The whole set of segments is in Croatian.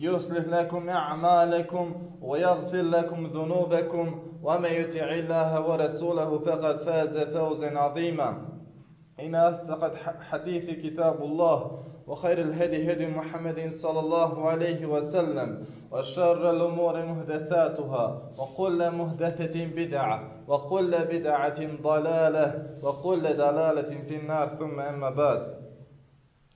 يصلح لكم أعمالكم ويغفر لكم ذنوبكم ومن يطع الله ورسوله فقد فاز فوزا عظيما. إن أصدق حديث كتاب الله وخير الهدي هدي محمد صلى الله عليه وسلم وشر الأمور مهدثاتها وكل مهدثة بدعة وكل بدعة ضلالة وكل ضلالة في النار. ثم أما بعد.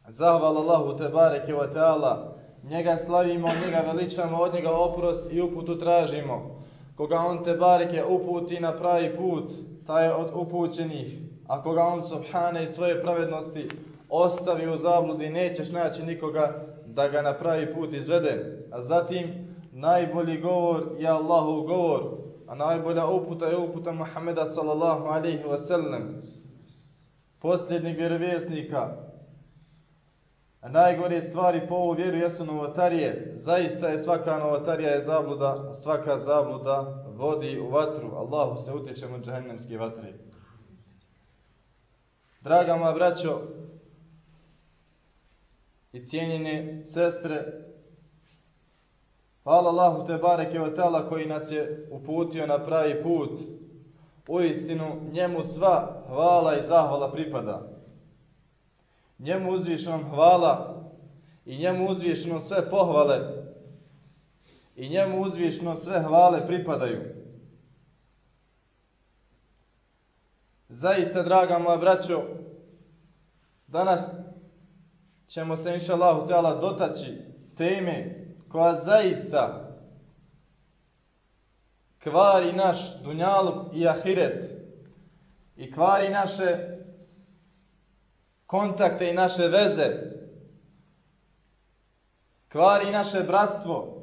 زهر الله تبارك وتعالى. Njega slavimo, njega veličamo, od njega oprost i uputu tražimo. Koga on te bareke uputi na pravi put, taj je od upućenih. A koga on subhane i svoje pravednosti ostavi u zabludi, nećeš naći nikoga da ga na pravi put izvede. A zatim, najbolji govor je Allahov govor, a najbolja uputa je uputa Muhammeda sallallahu alaihi wasallam. Posljednjeg vjerovjesnika, a najgore stvari po ovu vjeru jesu novotarije. Zaista je svaka novotarija je zabluda, svaka zabluda vodi u vatru. Allahu se utječemo od džahennemske vatre. Draga moja braćo i cijenjene sestre, hvala Allahu te bareke o tala koji nas je uputio na pravi put. U istinu njemu sva hvala i zahvala pripada. Njemu uzvišenom hvala i njemu uzvišenom sve pohvale i njemu uzvišeno sve hvale pripadaju. Zaista, draga moja braćo, danas ćemo se, inša Teala, dotaći teme koja zaista kvari naš dunjaluk i ahiret i kvari naše kontakte i naše veze, kvari naše bratstvo,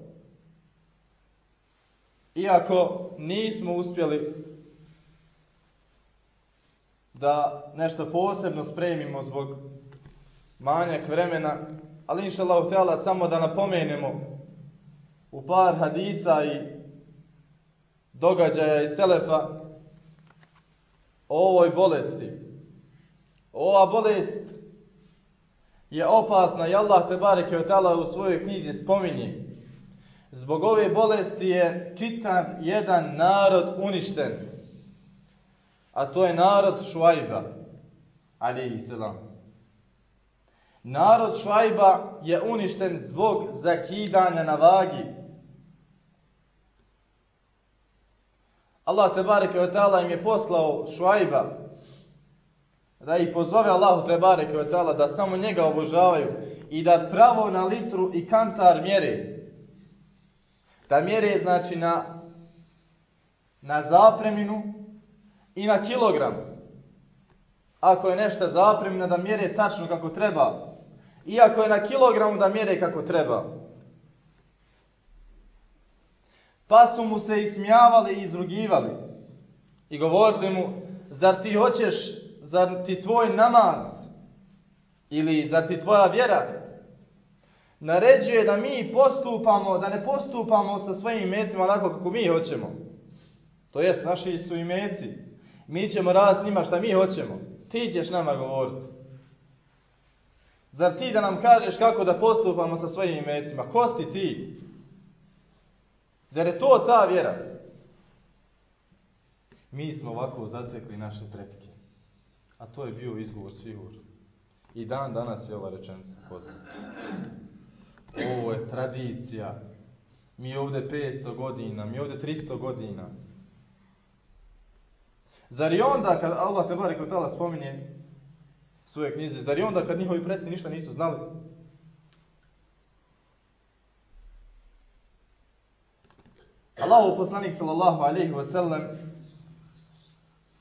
iako nismo uspjeli da nešto posebno spremimo zbog manjak vremena, ali inša Allah samo da napomenemo u par hadisa i događaja iz Selefa o ovoj bolesti. Ova bolest je opasna i Allah te bareke u svojoj knjizi spominje. Zbog ove bolesti je čitav jedan narod uništen. A to je narod Šuajba, alihi selam. Narod Šuajba je uništen zbog zakidanja na vagi. Allah te bareke im je poslao Šuajba da ih pozove Allahu te bareke da samo njega obožavaju i da pravo na litru i kantar mjere. Da mjere znači na na zapreminu i na kilogram. Ako je nešto zapremina da mjere tačno kako treba. Iako je na kilogramu da mjere kako treba. Pa su mu se ismijavali i izrugivali. I govorili mu, zar ti hoćeš, zar ti tvoj namaz ili zar ti tvoja vjera naređuje da mi postupamo, da ne postupamo sa svojim imecima onako kako mi hoćemo. To jest, naši su imeci. Mi ćemo raditi njima šta mi hoćemo. Ti ćeš nama govoriti. Zar ti da nam kažeš kako da postupamo sa svojim imecima? Ko si ti? Zar je to ta vjera? Mi smo ovako zatekli naše pretke. A to je bio izgovor svigur. I dan danas je ova rečenica poznata. Ovo je tradicija. Mi ovdje 500 godina, mi ovdje 300 godina. Zar i onda kad Allah te barek tala spominje svoje knjize, zar i onda kad njihovi preci ništa nisu znali? Allahu poslanik sallallahu alejhi ve sellem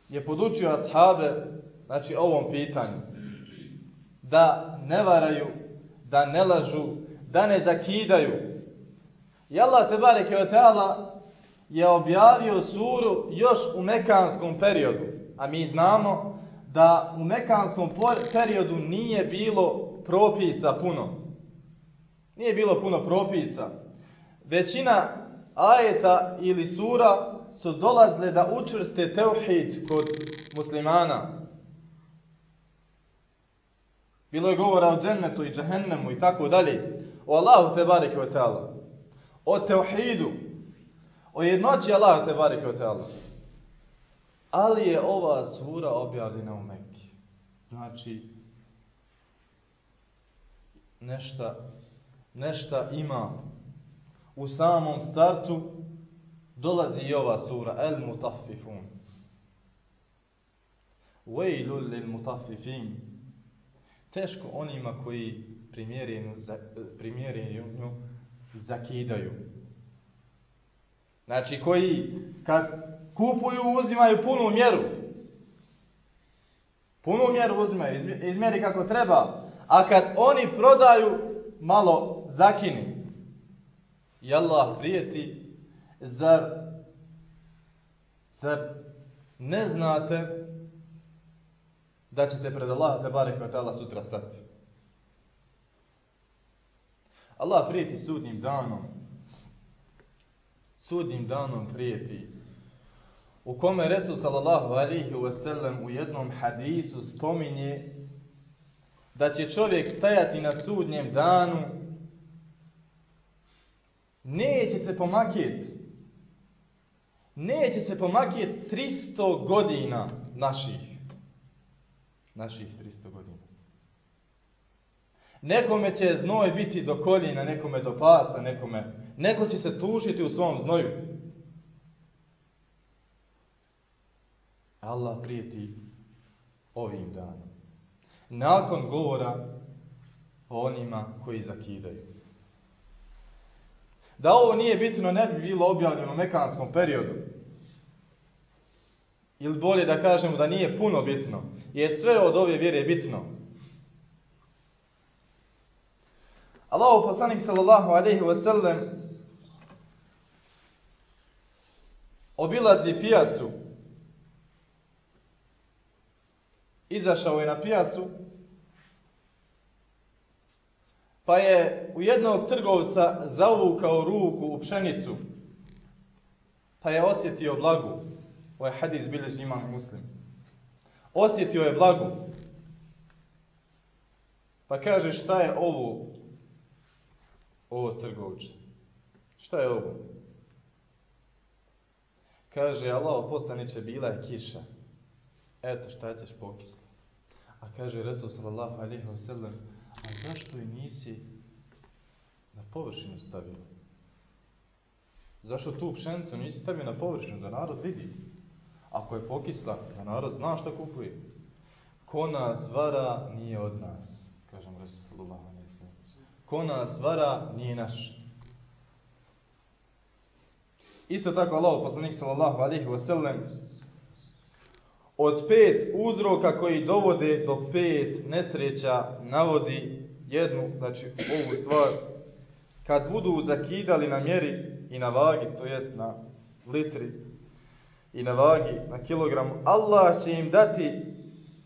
je podučio ashabe znači ovom pitanju da ne varaju, da ne lažu, da ne zakidaju. I Allah te bareke je objavio suru još u mekanskom periodu. A mi znamo da u mekanskom periodu nije bilo propisa puno. Nije bilo puno propisa. Većina ajeta ili sura su dolazle da učvrste teuhid kod muslimana. Bilo je govora o džennetu i džahennemu i tako dalje. O Allahu te bareke ve taala. O teuhidu. O jednoći Allaha te bareke ve taala. Ali je ova sura objavljena u Mekki. Znači nešta nešta ima u samom startu dolazi i ova sura El Mutaffifun. Wailul lil mutaffifin. Teško onima koji primjerenu zakidaju. Znači koji kad kupuju uzimaju punu mjeru. Punu mjeru uzimaju, izmjeri kako treba. A kad oni prodaju, malo zakini. I Allah prijeti, zar, zar ne znate da ćete pred Allah te barek sutra stati? Allah prijeti sudnim danom. Sudnim danom prijeti. U kome Resul sallallahu alihi wasallam u jednom hadisu spominje da će čovjek stajati na sudnjem danu neće se pomakjeti neće se pomakjeti 300 godina naših naših 300 godina Nekome će znoj biti do koljena, nekome do pasa, nekome. Neko će se tušiti u svom znoju. Allah prijeti ovim danom. Nakon govora o onima koji zakidaju. Da ovo nije bitno, ne bi bilo objavljeno u mekanskom periodu. Ili bolje da kažemo da nije puno bitno. Jer sve od ove vjere je bitno. Allahu poslanik sallallahu alejhi ve sellem obilazi pijacu. Izašao je na pijacu. Pa je u jednog trgovca zavukao ruku u pšenicu. Pa je osjetio blagu. Ovo je hadis bilježi imam muslim. Osjetio je blagu. Pa kaže šta je ovo o trgovče. Šta je ovo? Kaže, Allah postaniće bila je kiša. Eto šta ćeš pokisla. A kaže Resul sallallahu alaihi wa sallam, a zašto i nisi na površinu stavio? Zašto tu pšenicu nisi stavio na površinu da narod vidi? Ako je pokisla, da narod zna šta kupuje. Ko nas vara nije od nas, kažem Resul sallallahu alaihi. Ko nas vara nije naš. Isto tako Allah poslanik sallallahu alaihi wa sallam od pet uzroka koji dovode do pet nesreća navodi jednu, znači ovu stvar, kad budu zakidali na mjeri i na vagi, to jest na litri i na vagi, na kilogramu, Allah će im dati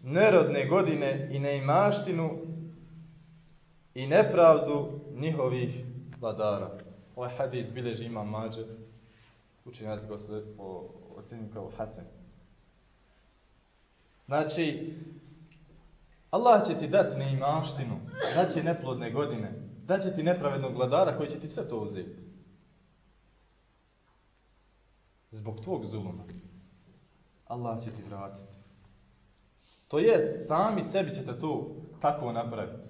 nerodne godine i neimaštinu i nepravdu njihovih vladara. Ovaj hadis bilježi ima mađe, učenjaci ga ocjenju kao Hasan. Znači, Allah će ti dati neimaštinu, daće neplodne godine, daće ti nepravednog vladara koji će ti sve to uzeti. Zbog tvog zuluma. Allah će ti vratiti. To jest, sami sebi ćete to tako napraviti.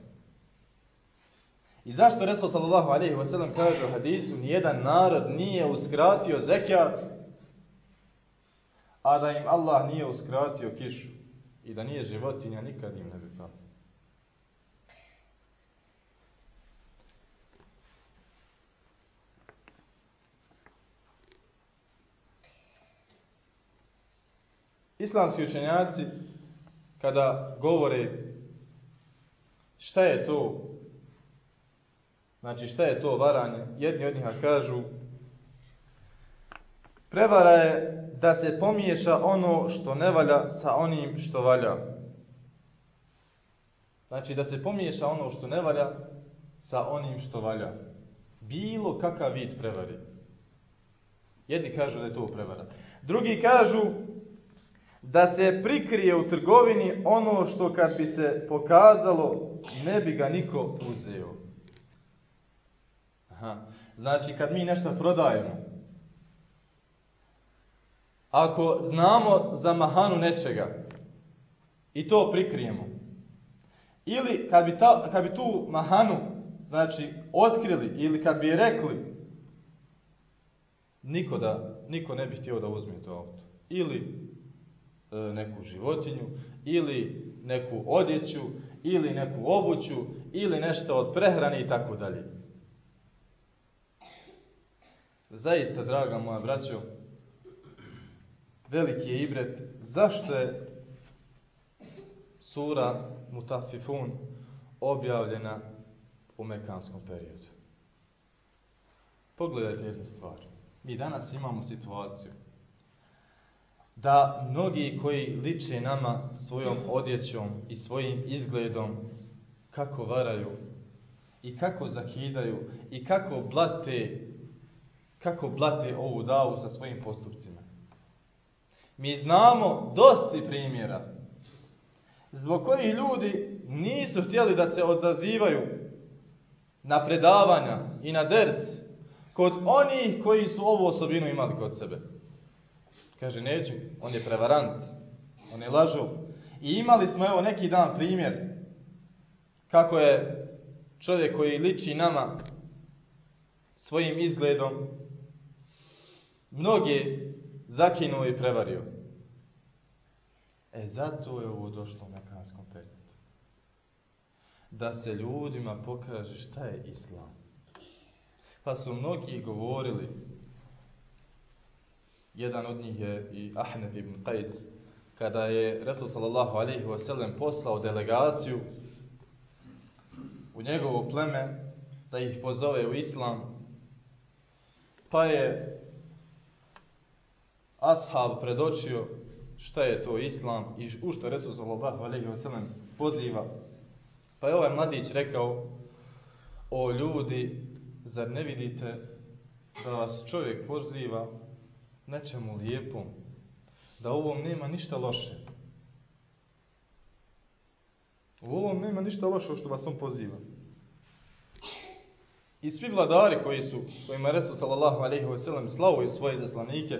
I zašto Resul sallallahu alaihi wa sallam kaže u hadisu, nijedan narod nije uskratio zekijat, a da im Allah nije uskratio kišu. I da nije životinja, nikad im ne bi palo. Islamski učenjaci, kada govore šta je to, znači šta je to varanje, jedni od njih kažu, prevara je da se pomiješa ono što ne valja sa onim što valja. Znači da se pomiješa ono što ne valja sa onim što valja. Bilo kakav vid prevari. Jedni kažu da je to prevara. Drugi kažu da se prikrije u trgovini ono što kad bi se pokazalo ne bi ga niko uzeo. Aha. Znači kad mi nešto prodajemo, ako znamo za mahanu nečega i to prikrijemo, ili kad bi, ta, kad bi tu mahanu znači, otkrili ili kad bi rekli, niko, da, niko ne bi htio da uzme to auto. Ili neku životinju, ili neku odjeću, ili neku obuću, ili nešto od prehrane i tako dalje. Zaista, draga moja braćo, veliki je ibret zašto je sura Mutafifun objavljena u mekanskom periodu. Pogledajte jednu stvar. Mi danas imamo situaciju da mnogi koji liče nama svojom odjećom i svojim izgledom kako varaju i kako zakidaju i kako blate kako blate ovu davu sa svojim postupcima. Mi znamo dosti primjera zbog kojih ljudi nisu htjeli da se odazivaju na predavanja i na ders kod onih koji su ovu osobinu imali kod sebe. Kaže, neću, on je prevarant, on je lažov. I imali smo evo neki dan primjer kako je čovjek koji liči nama svojim izgledom mnoge zakinuo i prevario. E zato je ovo došlo u mekanskom periodu. Da se ljudima pokaže šta je islam. Pa su mnogi govorili, jedan od njih je i Ahmed ibn Qais, kada je Resul sallallahu alaihi wasallam poslao delegaciju u njegovo pleme da ih pozove u islam, pa je ashab predočio šta je to islam i u što Resul sallallahu alejhi ve sellem poziva. Pa je ovaj mladić rekao: "O ljudi, zar ne vidite da vas čovjek poziva nečemu lijepom, da ovom nema ništa loše. U ovom nema ništa loše što vas on poziva. I svi vladari koji su, kojima je Resul sallallahu alaihi wa sallam slavo svoje zaslanike,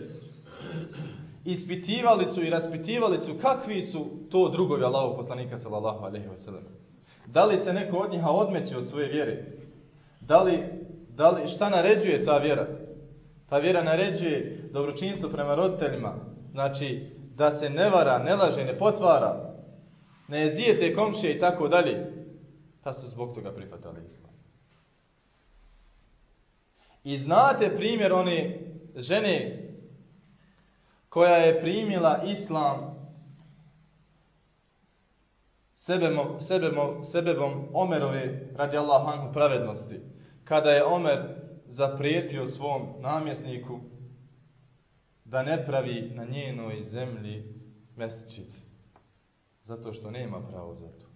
ispitivali su i raspitivali su kakvi su to drugovi Allahov poslanika sallallahu alaihi wa sallam. Da li se neko od njiha odmeće od svoje vjere? Da li, da li, šta naređuje ta vjera? Ta vjera naređuje dobročinstvo prema roditeljima. Znači, da se ne vara, ne laže, ne potvara, ne jezijete komšije i tako dalje. Pa su zbog toga prihvatali islam. I znate primjer one žene koja je primila islam sebebom, sebebom, sebebom Omerove radi Allahu pravednosti. Kada je Omer zaprijetio svom namjesniku da ne pravi na njenoj zemlji mesčit. Zato što nema pravo za to.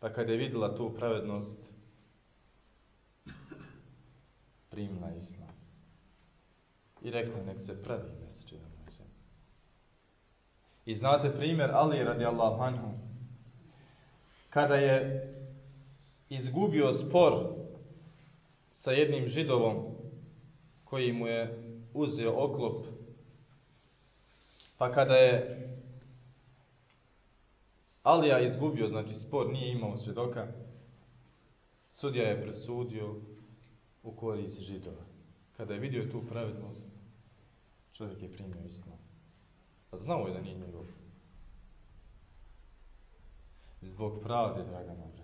Pa kada je vidjela tu pravednost, primila islam. I rekla nek se pravi mesčit na zemlji. I znate primjer Ali radi Allahu anhu. Kada je izgubio spor sa jednim židovom koji mu je uzeo oklop. Pa kada je Alija izgubio, znači spor nije imao svjedoka, sudija je presudio u korist židova. Kada je vidio tu pravednost, čovjek je primio islam. A znao je da nije njegov. Zbog pravde, draga braća.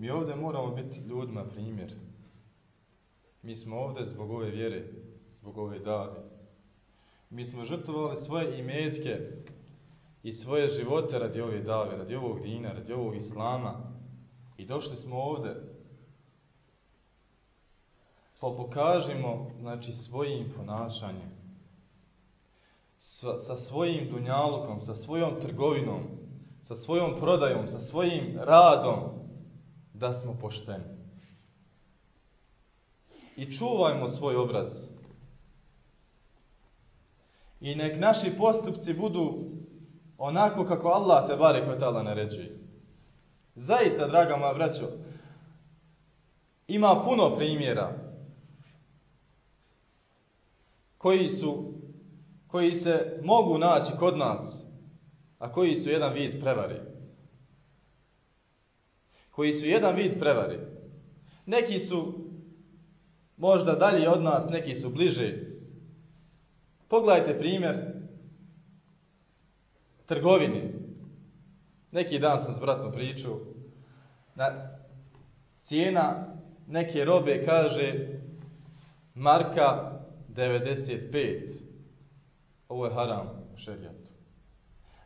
Mi ovdje moramo biti ljudima primjer. Mi smo ovdje zbog ove vjere, zbog ove dave. Mi smo žrtvovali svoje imetke i svoje živote radi ove dave, radi ovog dina, radi ovog islama. I došli smo ovdje. Pa pokažimo znači, svojim ponašanjem, sa, sa svojim dunjalukom, sa svojom trgovinom, sa svojom prodajom, sa svojim radom, da smo pošteni. I čuvajmo svoj obraz. I nek naši postupci budu onako kako Allah te bare kvetala naređuje. Zaista, draga moja braćo, ima puno primjera koji su koji se mogu naći kod nas, a koji su jedan vid prevari. Koji su jedan vid prevari. Neki su možda dalje od nas, neki su bliže. Pogledajte primjer trgovini. Neki dan sam s bratom pričao. Na cijena neke robe kaže marka 95. Ovo je haram u šerijatu.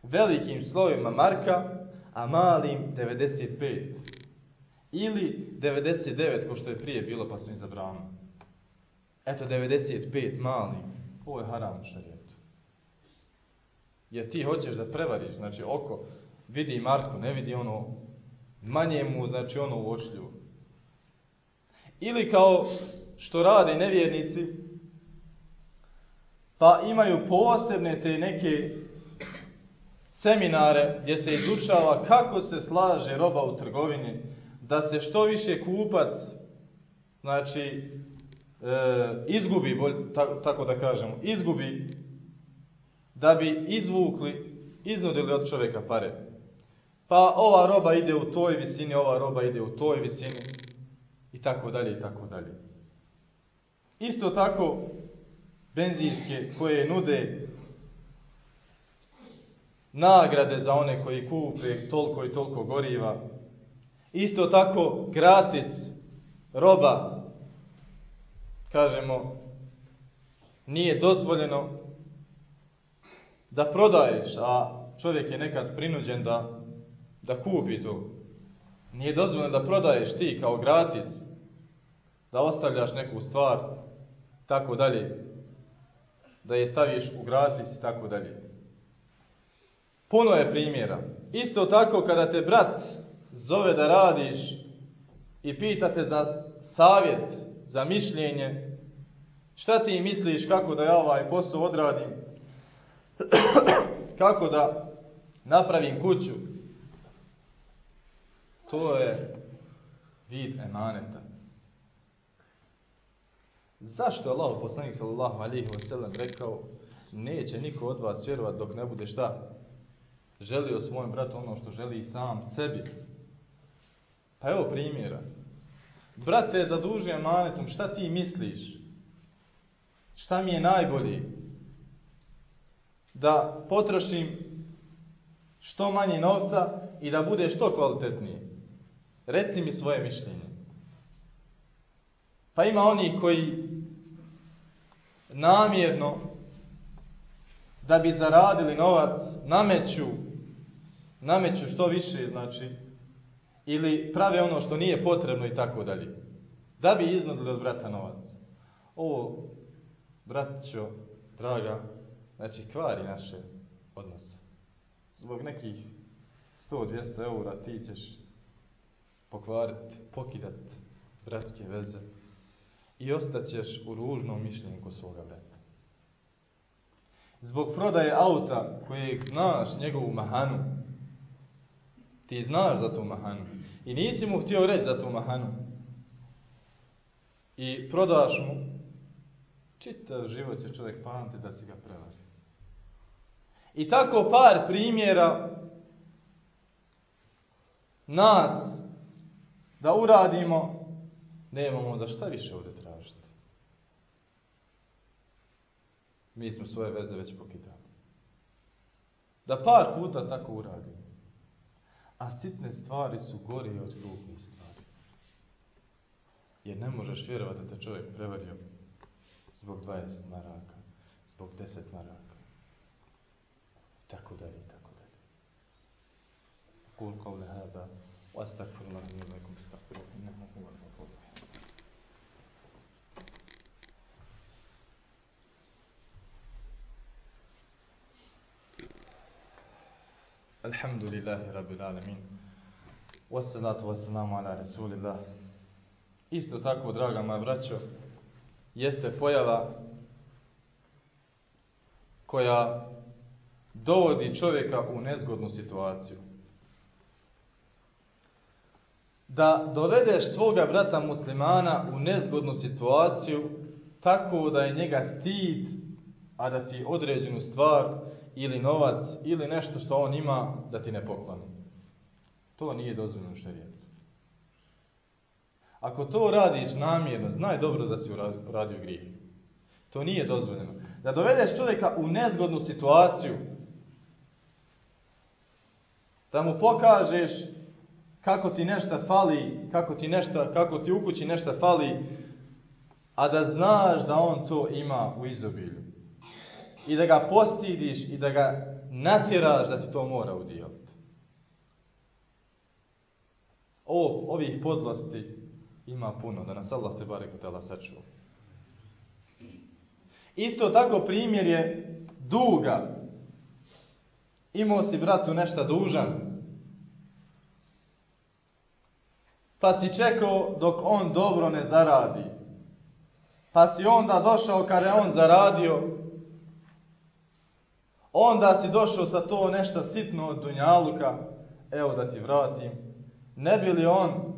Velikim slovima marka, a malim 95. Ili 99, ko što je prije bilo, pa su im zabranili. Eto, 95 mali. Ovo je haram u šarijetu. Jer ti hoćeš da prevariš, znači oko vidi Marku, ne vidi ono manje mu, znači ono uočljivo. Ili kao što rade nevjernici, pa imaju posebne te neke seminare gdje se izučava kako se slaže roba u trgovini, da se što više kupac, znači, e, izgubi, tako da kažemo, izgubi da bi izvukli, iznudili od čovjeka pare. Pa ova roba ide u toj visini, ova roba ide u toj visini i tako dalje i tako dalje. Isto tako benzinske koje nude nagrade za one koji kupe toliko i toliko goriva. Isto tako gratis roba, kažemo, nije dozvoljeno da prodaješ, a čovjek je nekad prinuđen da, da kupi to. Nije dozvoljeno da prodaješ ti kao gratis, da ostavljaš neku stvar, tako dalje, da je staviš u gratis i tako dalje. Puno je primjera. Isto tako kada te brat zove da radiš i pita te za savjet, za mišljenje, šta ti misliš kako da ja ovaj posao odradim, kako da napravim kuću, to je vid emaneta. Zašto je Allah poslanik sallallahu alaihi wa sallam rekao neće niko od vas vjerovat dok ne bude šta? Želio svojem bratu ono što želi sam sebi. Pa evo primjera. Brat te je zadužio emanetom, šta ti misliš? Šta mi je najbolje? Da potrošim što manje novca i da bude što kvalitetnije. Reci mi svoje mišljenje. Pa ima onih koji namjerno da bi zaradili novac nameću nameću što više znači ili prave ono što nije potrebno i tako dalje. Da bi iznudili od brata novac. Ovo, bratćo, draga, znači kvari naše odnose. Zbog nekih 100-200 eura ti ćeš pokvariti, pokidat bratske veze i ostaćeš u ružnom mišljenju kod svoga brata. Zbog prodaje auta kojeg znaš njegovu mahanu, ti znaš za tu mahanu i nisi mu htio reći za tu mahanu i prodaš mu, čitav život će čovjek pamti da si ga prevario. I tako par primjera nas da uradimo, nemamo za šta više ovdje tražiti. Mi smo svoje veze već pokidali. Da par puta tako uradimo. A sitne stvari su gori od krupnih stvari. Jer ne možeš vjerovati da te čovjek prevario zbog 20 maraka, zbog 10 maraka. Tako dalje, tako dalje. Kul qavle hada, wa astagfirullah wa lakum astagfiruhu innahu huwa al-ghafur Alhamdulillahi rabbil alamin. Wassalatu wassalamu ala rasulillah. Isto tako, draga moja braćo, jeste pojava koja dovodi čovjeka u nezgodnu situaciju. Da dovedeš svoga brata muslimana u nezgodnu situaciju tako da je njega stid, a da ti određenu stvar ili novac ili nešto što on ima da ti ne pokloni. To nije dozvoljeno šerijetu. Ako to radiš namjerno, znaj dobro da si uradio grijeh. To nije dozvoljeno. Da dovedeš čovjeka u nezgodnu situaciju, da mu pokažeš kako ti nešto fali, kako ti, nešto, kako ti u kući nešto fali, a da znaš da on to ima u izobilju. I da ga postidiš i da ga natjeraš da ti to mora udijeliti. Ovo, ovih podlosti ima puno, da nas Allah te barek tela sačuva. Isto tako primjer je duga. Imao si bratu nešto dužan. Pa si čekao dok on dobro ne zaradi. Pa si onda došao kada je on zaradio. Onda si došao sa to nešto sitno od Dunjaluka. Evo da ti vratim. Ne bi li on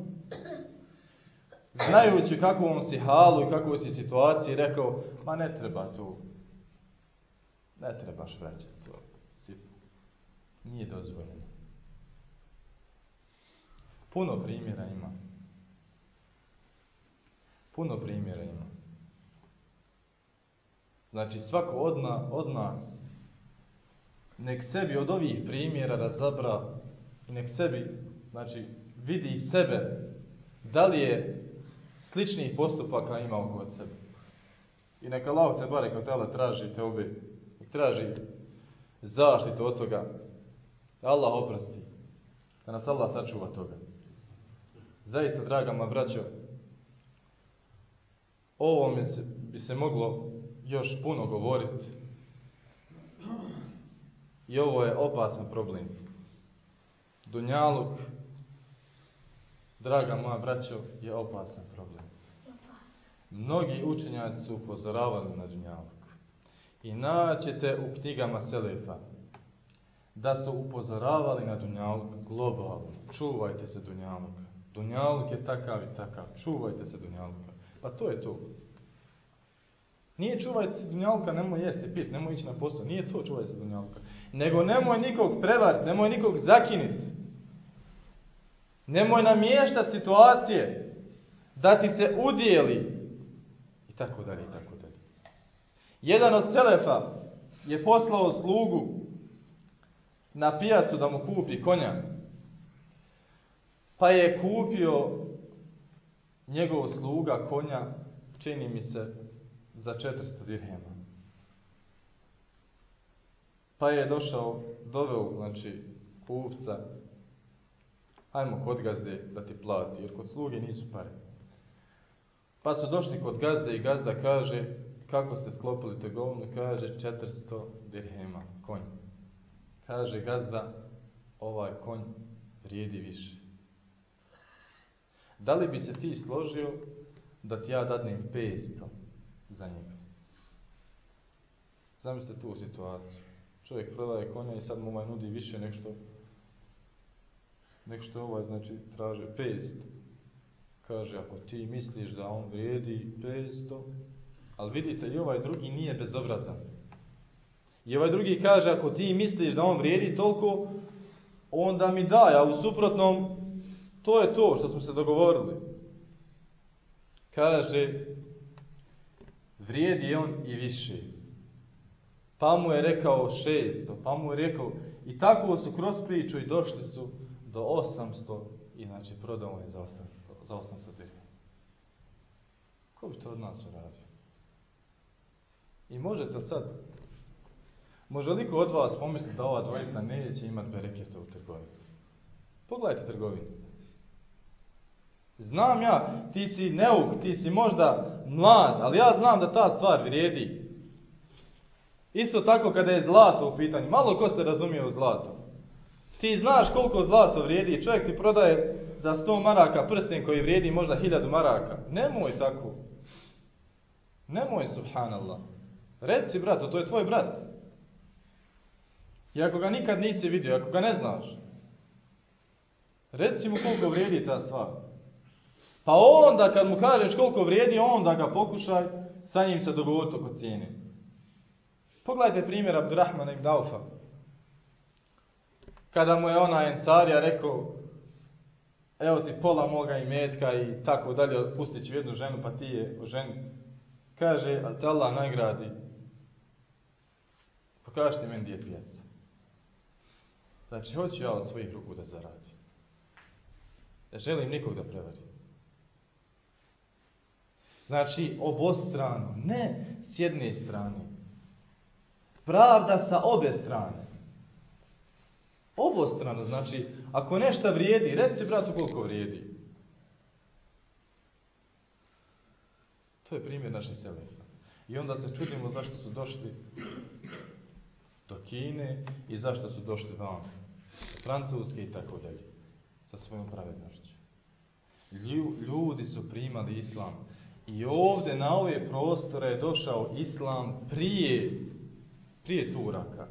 znajući kakvom si halu i kakvoj si situaciji, rekao, ma ne treba tu, ne trebaš vraćati to, nije dozvoljeno. Puno primjera ima. Puno primjera ima. Znači, svako od, na, od nas nek sebi od ovih primjera razabra i nek sebi, znači, vidi sebe da li je sličnih postupaka imao kod sebe. I neka Allah te bare tela traži te obe, traži zaštitu od toga. Allah oprosti. Da nas Allah sačuva toga. Zaista, draga moja braćo, ovo mi bi se moglo još puno govoriti. I ovo je opasan problem. Dunjaluk, draga moja braćo, je opasan problem. Mnogi učenjaci su upozoravali na Dunjaluk. I naćete u knjigama Selefa da su upozoravali na Dunjaluk globalno. Čuvajte se Dunjaluka. Dunjaluk je takav i takav. Čuvajte se Dunjaluka. Pa to je to. Nije čuvajte se Dunjaluka, nemoj jesti, pit, nemoj ići na posao. Nije to čuvajte se Dunjaluka. Nego nemoj nikog prevariti, nemoj nikog zakiniti. Nemoj namještati situacije da ti se udijeli i tako dalje i tako dalje. Jedan od selefa je poslao slugu na pijacu da mu kupi konja. Pa je kupio njegov sluga konja, čini mi se, za 400 dirhema. Pa je došao, doveo, znači, kupca, ajmo kod gazde da ti plati, jer kod sluge nisu pare. Pa su došli kod gazde i gazda kaže, kako ste sklopili trgovinu, kaže 400 dirhema, konj. Kaže gazda, ovaj konj vrijedi više. Da li bi se ti složio da ti ja dadnem 500 za njega? Zamislite tu situaciju. Čovjek prodaje konja i sad mu ovaj nudi više nek što, nek što ovaj znači traže 500. Kaže, ako ti misliš da on vrijedi 500, ali vidite, i ovaj drugi nije bezobrazan. I ovaj drugi kaže, ako ti misliš da on vrijedi toliko, onda mi daj, a u suprotnom, to je to što smo se dogovorili. Kaže, vrijedi on i više. Pa mu je rekao 600, pa mu je rekao, i tako su kroz priču i došli su do 800, inače prodao je za 800, za 800 dirhema. Ko bi to od nas uradio? I možete sad, može li od vas pomisliti da ova dvojica neće imati bereketa u trgovini? Pogledajte trgovinu. Znam ja, ti si neuk, ti si možda mlad, ali ja znam da ta stvar vrijedi. Isto tako kada je zlato u pitanju. Malo ko se razumije u zlato. Ti znaš koliko zlato vrijedi. Čovjek ti prodaje za 100 maraka prsten koji vrijedi možda 1000 maraka. Nemoj tako. Nemoj, subhanallah. Reci, brato, to je tvoj brat. I ako ga nikad nisi vidio, ako ga ne znaš, reci mu koliko vrijedi ta stvar. Pa onda kad mu kažeš koliko vrijedi, onda ga pokušaj sa njim se dogovoriti oko cijene. Pogledajte primjer Abdurrahmana ibn Daufa. Kada mu je ona Ensarija rekao evo ti pola moga imetka i tako dalje, pustit ću jednu ženu pa ti je ženi. Kaže, a te Allah nagradi. Pokažite meni gdje je pijaca. Znači, hoću ja od svojih ruku da zaradim. Ne želim nikog da prevarim. Znači, obostrano, ne s jedne strane. Pravda sa obe strane. Obostrano, znači, ako nešto vrijedi, reci bratu koliko vrijedi. To je primjer naših selefa. I onda se čudimo zašto su došli do Kine i zašto su došli van. Francuske i tako dalje. Sa svojom pravednošću. Ljudi su primali islam. I ovdje na ove prostore je došao islam prije, prije Turaka.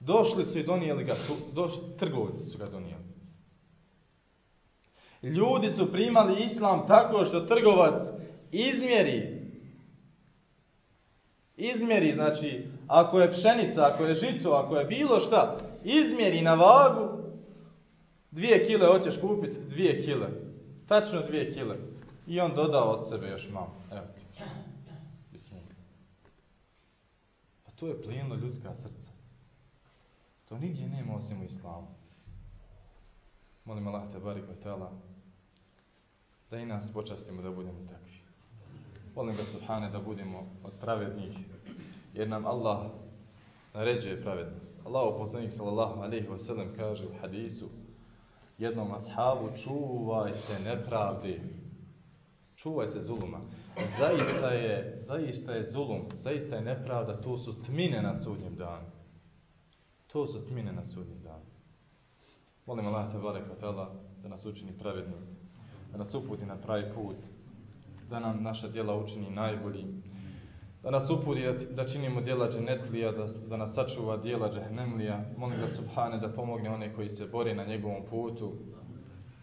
Došli su i donijeli ga, doš, trgovci su ga donijeli. Ljudi su primali islam tako što trgovac izmjeri. Izmjeri, znači, ako je pšenica, ako je žito, ako je bilo šta, izmjeri na vagu, dvije kile hoćeš kupiti, dvije kile. Tačno dvije kile. I on dodao od sebe još malo. Evo ti. Bismillah. Pa to je plijenilo ljudska srca. To nigdje nema osim u islamu. Molim Allah te barik da i nas počastimo da budemo takvi. Molim ga Subhane da budemo od pravednih, jer nam Allah naređuje pravednost. Allah poslanik sallallahu alaihi wa sallam kaže u hadisu jednom ashabu čuvaj se nepravdi, čuvaj se zuluma. Zaista je, zaista je zulum, zaista je nepravda, to su tmine na sudnjem danu. To su tmine na sudnjem danu. Molim Allah te da nas učini pravednim, da nas uputi na pravi put, da nam naša djela učini najboljim, da nas uputi da, činimo djela dženetlija, da, da nas sačuva djela džehnemlija. Molim ga Subhane da pomogne one koji se bore na njegovom putu,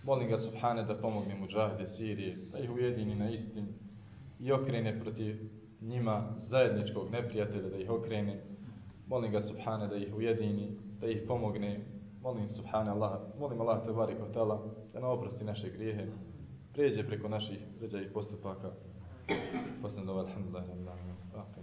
Molim ga Subhane da pomogne muđahide Sirije, da ih ujedini na istini i okrene protiv njima zajedničkog neprijatelja, da ih okrene. Molim ga Subhane da ih ujedini, da ih pomogne. Molim Subhane Allah, molim Allah Tebari Kotala da nam oprosti naše grijehe, pređe preko naših ređajih postupaka. Posljedno, alhamdulillah, alhamdulillah.